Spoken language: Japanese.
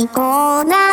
最高な